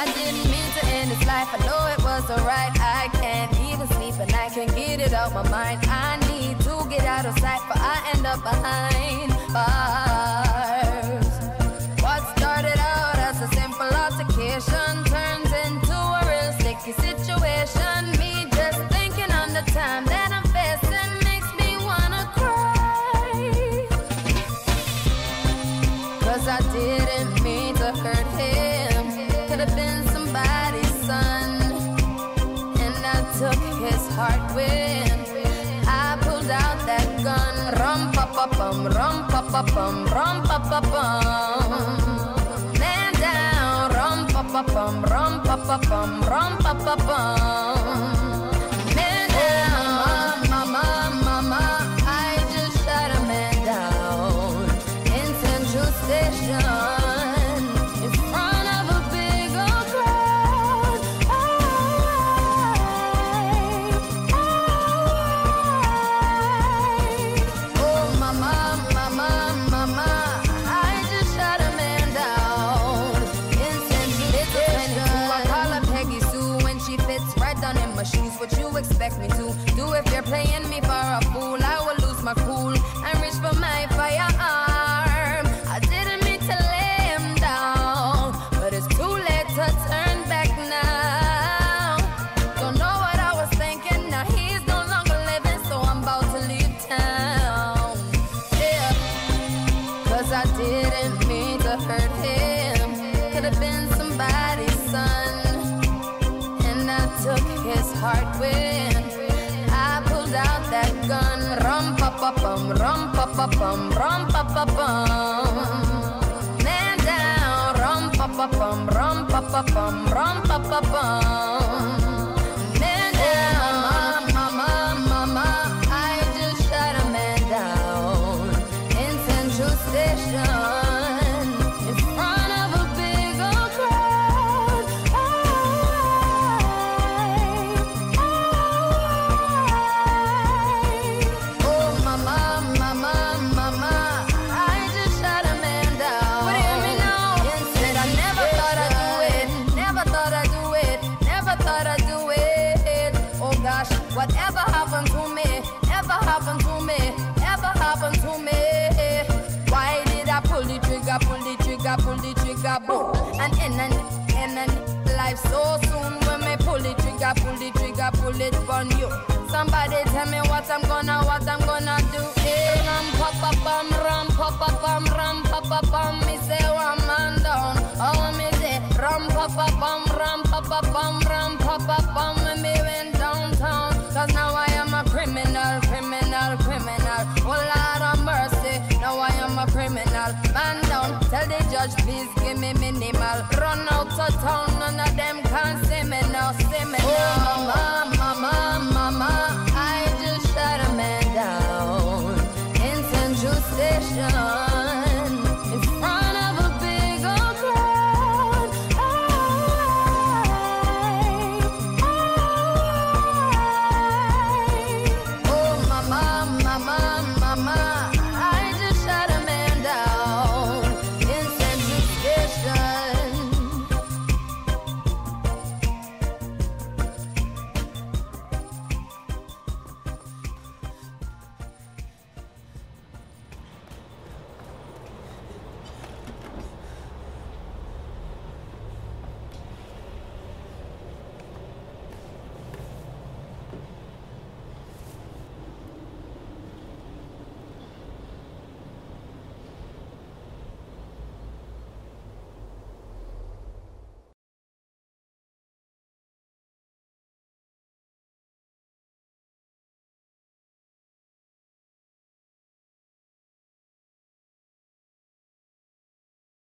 I didn't mean to end this life. I know it was alright. I can't even sleep and I can't get it out my mind. I need to get out of sight, but I end up behind bars. What started out as a simple altercation turns into a real sticky situation. Me just thinking on the time that I'm facing makes me wanna cry. Cause I didn't mean to hurt him. Could have been somebody's son. And I took his heart when I pulled out that gun. Rum pa pa bum, rum pa pa bum, rum pa pa bum. Man down, rum pa pa bum, rum pa pa bum, rum pa pa bum. Heart when I pulled out that gun. Rum pa pa bum, rum pa pa bum, rum pa pa bum. Man down, rum pa pa bum, rum pa pa bum, rum pa pa bum. Man down, mama, mama, I just shot a man down in Central Station whatever happened to me, ever happened to me, ever happened to me. Why did I pull the trigger, pull the trigger, pull the trigger, boom, and end and end and life so soon when me pull the trigger, pull the trigger, pull it on you. Somebody tell me what I'm gonna, what I'm gonna judge, please give me minimal. Run out of town, none of them can see me now, see me oh. Mama, mama, mama, I just shot a man down in Central Station.